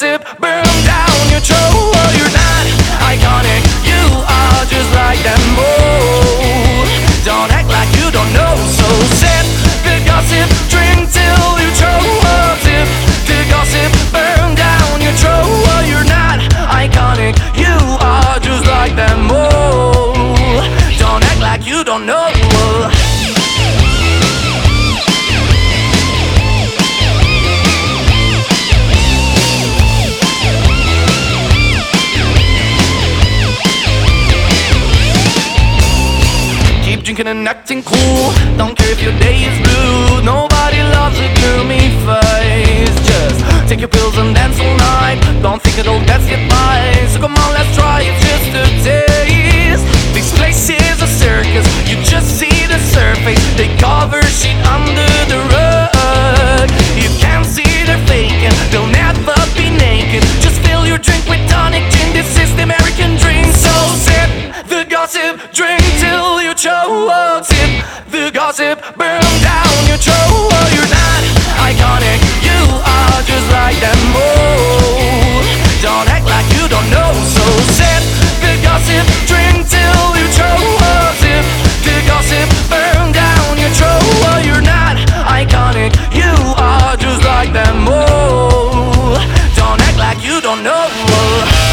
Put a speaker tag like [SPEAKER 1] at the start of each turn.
[SPEAKER 1] gossip, burn down your throat. You're not iconic, you are just like them. Oh, don't act like you don't know. So sip the gossip, drink till you choke. Sip the gossip, burn down your throat. You're not iconic, you are just like them. Oh, don't act like you don't know. And acting cool. Don't care if your day is blue. Nobody loves a gloomy face. Just take your pills and dance all night. Don't think it'll get you gossip burn down your show. you're not iconic, you are just like them all. Don't act like you don't know, so sip the gossip, drink till you choke. Sip the gossip, burn down your show. you're not iconic, you are just like them all. Don't act like you don't know.